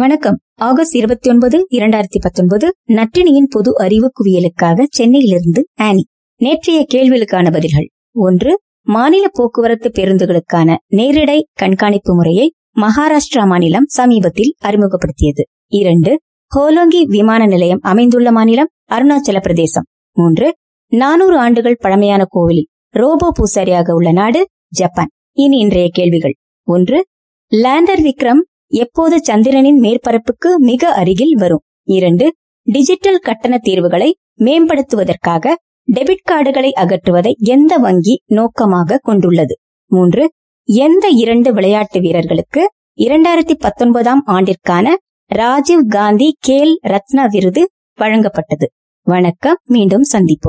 வணக்கம். ஆகஸ்ட் இருபத்தி ஒன்பது இரண்டாயிரத்தி பத்தொன்பது நற்றினியின் பொது அறிவு குவியலுக்காக சென்னையிலிருந்து ஆனி. நேற்றைய கேள்விகளுக்கான பதில்கள். ஒன்று மாநில போக்குவரத்து பேருந்துகளுக்கான நேரிடை கண்காணிப்பு முறையை மகாராஷ்டிரா மாநிலம் சமீபத்தில் அறிமுகப்படுத்தியது. இரண்டு ஹோலோங்கி விமான நிலையம் அமைந்துள்ள மாநிலம் அருணாச்சல பிரதேசம். மூன்று நானூறு ஆண்டுகள் பழமையான கோவிலில் ரோபோ பூசாரியாக உள்ள நாடு ஜப்பான். இனி இன்றைய கேள்விகள். ஒன்று லேண்டர் விக்ரம் எப்போது சந்திரனின் மேற்பரப்புக்கு மிக அருகில் வரும்? இரண்டு டிஜிட்டல் கட்டண தீர்வுகளை மேம்படுத்துவதற்காக டெபிட் கார்டுகளை அகற்றுவதை எந்த வங்கி நோக்கமாக கொண்டுள்ளது? மூன்று எந்த இரண்டு விளையாட்டு வீரர்களுக்கு இரண்டாயிரத்தி பத்தொன்பதாம் ஆண்டிற்கான ராஜீவ் காந்தி கேல் ரத்னா விருது வழங்கப்பட்டது? வணக்கம் மீண்டும் சந்திப்போம்.